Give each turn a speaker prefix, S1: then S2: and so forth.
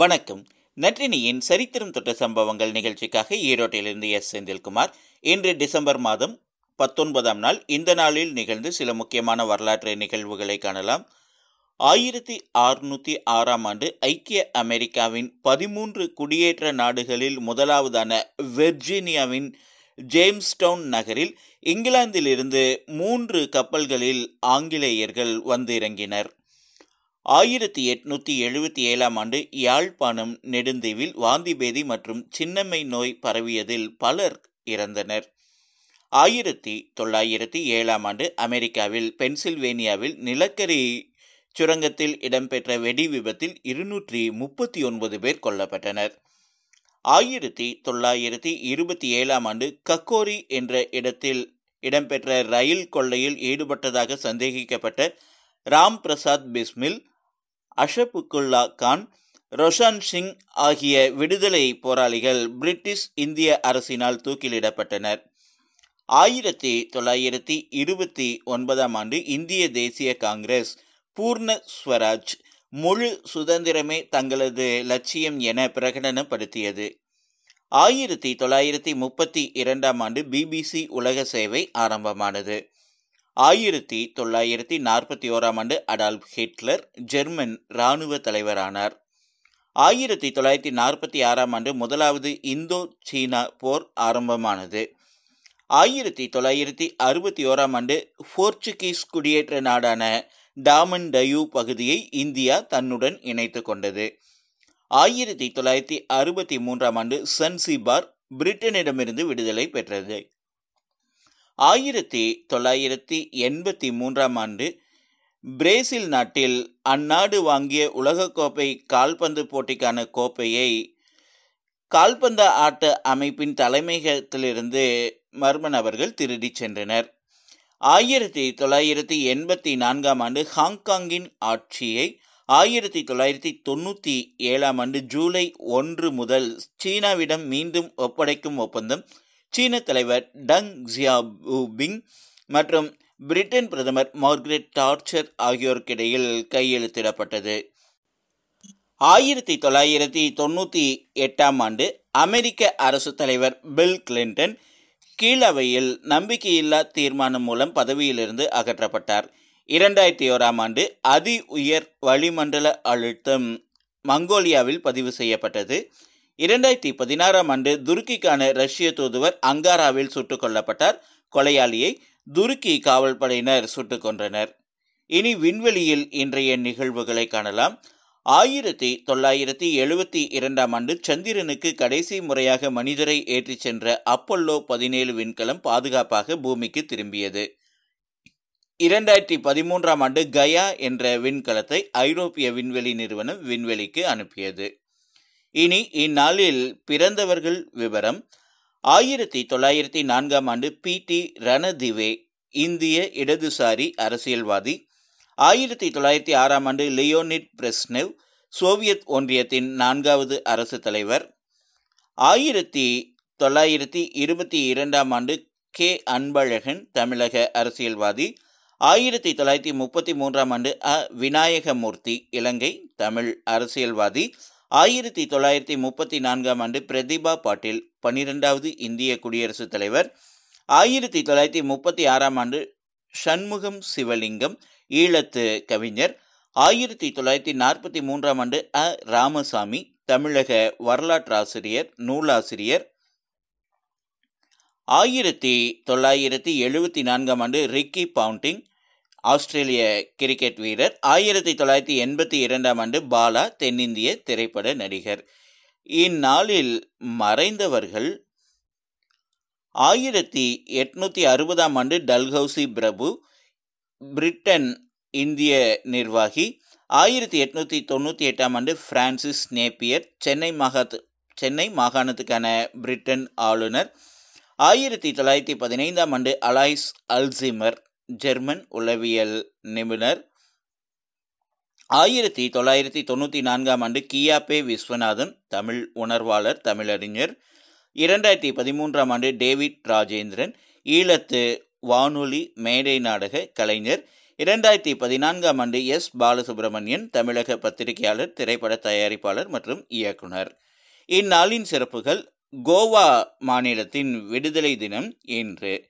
S1: வணக்கம். நற்றினியின் சரித்திரம் தொட்ட சம்பவங்கள் நிகழ்ச்சிக்காக ஈரோட்டிலிருந்து எஸ். செந்தில்குமார். இன்று டிசம்பர் மாதம் பத்தொன்பதாம் நாள். இந்த நாளில் நிகழ்ந்து சில முக்கியமான வரலாற்று நிகழ்வுகளை காணலாம். ஆயிரத்தி அறுநூற்றி ஆறாம் ஆண்டு ஐக்கிய அமெரிக்காவின் பதிமூன்று குடியேற்ற நாடுகளில் முதலாவதான வெர்ஜீனியாவின் ஜேம்ஸ்டவுன் நகரில் இங்கிலாந்திலிருந்து மூன்று கப்பல்களில் ஆங்கிலேயர்கள் வந்து இறங்கினர். ஆயிரத்தி எட்நூற்றி எழுபத்தி ஏழாம் ஆண்டு யாழ்ப்பாணம் நெடுந்தீவில் வாந்திபேதி மற்றும் சின்னம்மை நோய் பரவியதில் பலர் இறந்தனர். ஆயிரத்தி தொள்ளாயிரத்தி ஏழாம் ஆண்டு அமெரிக்காவில் பென்சில்வேனியாவில் நிலக்கரி சுரங்கத்தில் இடம்பெற்ற வெடி விபத்தில் இருநூற்றி முப்பத்தி ஒன்பது பேர் கொல்லப்பட்டனர். ஆயிரத்தி தொள்ளாயிரத்தி இருபத்தி ஏழாம் ஆண்டு கக்கோரி என்ற இடத்தில் இடம்பெற்ற ரயில் கொள்ளையில் ஈடுபட்டதாக சந்தேகிக்கப்பட்ட ராம் பிரசாத் பிஸ்மில் அஷபுக்குல்லா கான் ரொஷான் சிங் ஆகிய விடுதலை போராளிகள் பிரிட்டிஷ் இந்திய அரசினால் தூக்கிலிடப்பட்டனர். ஆயிரத்தி தொள்ளாயிரத்தி இருபத்தி ஒன்பதாம் ஆண்டு இந்திய தேசிய காங்கிரஸ் பூர்ண ஸ்வராஜ் முழு சுதந்திரமே தங்களது லட்சியம் என பிரகடனப்படுத்தியது. ஆயிரத்தி தொள்ளாயிரத்தி முப்பத்தி இரண்டாம் ஆண்டு பிபிசி உலக சேவை ஆரம்பமானது. ஆயிரத்தி தொள்ளாயிரத்தி நாற்பத்தி ஓராம் ஆண்டு அடால்ப் ஹிட்லர் ஜெர்மன் இராணுவ தலைவரானார். ஆயிரத்தி தொள்ளாயிரத்தி நாற்பத்தி ஆறாம் ஆண்டு முதலாவது இந்தோ சீனா போர் ஆரம்பமானது. ஆயிரத்தி தொள்ளாயிரத்தி அறுபத்தி ஓராம் ஆண்டு போர்ச்சுகீஸ் குடியேற்ற நாடான டாமன் டயூ பகுதியை இந்தியா தன்னுடன் இணைத்து கொண்டது. ஆயிரத்தி தொள்ளாயிரத்தி அறுபத்தி மூன்றாம் ஆண்டு சன்சிபார் பிரிட்டனிடமிருந்து விடுதலை பெற்றது. ஆயிரத்தி தொள்ளாயிரத்தி எண்பத்தி மூன்றாம் ஆண்டு பிரேசில் நாட்டில் அந்நாடு வாங்கிய உலகக்கோப்பை கால்பந்து போட்டிக்கான கோப்பையை கால்பந்து ஆட்ட அமைப்பின் தலைமையகத்திலிருந்து மர்ம நபர்கள் திருடிச் சென்றனர். ஆயிரத்தி தொள்ளாயிரத்தி எண்பத்தி நான்காம் ஆண்டு ஹாங்காங்கின் ஆட்சியை ஆயிரத்தி தொள்ளாயிரத்தி தொண்ணூற்றி ஏழாம் ஆண்டு ஜூலை ஒன்று முதல் சீனாவிடம் மீண்டும் ஒப்படைக்கும் ஒப்பந்தம் சீன தலைவர் டங் ஜியாபூபிங் மற்றும் பிரிட்டன் பிரதமர் மார்கரெட் டார்ச்சர் ஆகியோருக்கிடையில் கையெழுத்திடப்பட்டது. ஆயிரத்தி தொள்ளாயிரத்தி தொண்ணூற்றி எட்டாம் ஆண்டு அமெரிக்க அரசு தலைவர் பில் கிளின்டன் கீழவையில் நம்பிக்கையில்லா தீர்மானம் மூலம் பதவியிலிருந்து அகற்றப்பட்டார். இரண்டாயிரத்தி ஓராம் ஆண்டு அதி உயர் வளிமண்டல அழுத்தம் மங்கோலியாவில் பதிவு செய்யப்பட்டது. இரண்டாயிரத்தி பதினாறாம் ஆண்டு துருக்கிக்கான ரஷ்ய தூதுவர் அங்காராவில் சுட்டுக் கொல்லப்பட்டார். கொலையாளியை துருக்கி காவல்படையினர் சுட்டுக் கொன்றனர். இனி விண்வெளியில் இன்றைய நிகழ்வுகளை காணலாம். ஆயிரத்தி தொள்ளாயிரத்தி எழுபத்தி இரண்டாம் ஆண்டு சந்திரனுக்கு கடைசி முறையாக மனிதரை ஏற்றிச் சென்ற அப்பல்லோ பதினேழு விண்கலம் பாதுகாப்பாக பூமிக்கு திரும்பியது. இரண்டாயிரத்தி பதிமூன்றாம் ஆண்டு கயா என்ற விண்கலத்தை ஐரோப்பிய விண்வெளி நிறுவனம் விண்வெளிக்கு அனுப்பியது. இனி இந்நாளில் பிறந்தவர்கள் விவரம். ஆயிரத்தி தொள்ளாயிரத்தி நான்காம் ஆண்டு பி. டி. ரணதிவே இந்திய இடதுசாரி அரசியல்வாதி. ஆயிரத்தி தொள்ளாயிரத்தி ஆறாம் ஆண்டு லியோனிட் பிரெஸ்னெவ் சோவியத் ஒன்றியத்தின் நான்காவது அரசு தலைவர். ஆயிரத்தி தொள்ளாயிரத்தி இருபத்தி இரண்டாம் ஆண்டு கே. அன்பழகன் தமிழக அரசியல்வாதி. ஆயிரத்தி தொள்ளாயிரத்தி முப்பத்தி மூன்றாம் ஆண்டு அ. விநாயகமூர்த்தி இலங்கை தமிழ் அரசியல்வாதி. ஆயிரத்தி தொள்ளாயிரத்தி முப்பத்தி நான்காம் ஆண்டு பிரதிபா பாட்டீல் பன்னிரெண்டாவது இந்திய குடியரசுத் தலைவர். ஆயிரத்தி தொள்ளாயிரத்தி முப்பத்தி ஆறாம் ஆண்டு சண்முகம் சிவலிங்கம் ஈழத்து கவிஞர். ஆயிரத்தி தொள்ளாயிரத்தி நாற்பத்தி மூன்றாம் ஆண்டு அ. ராமசாமி தமிழக வரலாற்றாசிரியர் நூலாசிரியர். ஆயிரத்தி தொள்ளாயிரத்தி எழுபத்தி நான்காம் ஆண்டு ரிக்கி பவுண்டிங் ஆஸ்திரேலிய கிரிக்கெட் வீரர் ஆயிரத்தி தொள்ளாயிரத்தி எண்பத்தி இரண்டாம் ஆண்டு பாலா தென்னிந்திய திரைப்பட நடிகர். இந்நாளில் மறைந்தவர்கள் ஆயிரத்தி எட்நூத்தி அறுபதாம் ஆண்டு டல்ஹவுசி பிரபு பிரிட்டன் இந்திய நிர்வாகி ஆயிரத்தி எட்நூத்தி தொண்ணூற்றி எட்டாம் ஆண்டு பிரான்சிஸ் நேப்பியர் சென்னை மாகாத்து சென்னை மாகாணத்துக்கான பிரிட்டன் ஆளுநர் ஆயிரத்தி தொள்ளாயிரத்தி பதினைந்தாம் ஆண்டு அலாய்ஸ் அல்சிமர் ஜெர்மன் உளவியல் நிபுணர். ஆயிரத்தி தொள்ளாயிரத்தி தொண்ணூற்றி நான்காம் ஆண்டு கியாபே விஸ்வநாதன் தமிழ் உணர்வாளர் தமிழறிஞர். இரண்டாயிரத்தி பதிமூன்றாம் ஆண்டு டேவிட் ராஜேந்திரன் ஈழத்து வானொலி மேடை நாடக கலைஞர். இரண்டாயிரத்தி பதினான்காம் ஆண்டு எஸ். பாலசுப்ரமணியன் தமிழக பத்திரிகையாளர் திரைப்பட தயாரிப்பாளர் மற்றும் இயக்குனர். இந்நாளின் சிறப்புகள் கோவா மாநிலத்தின் விடுதலை தினம் இன்று.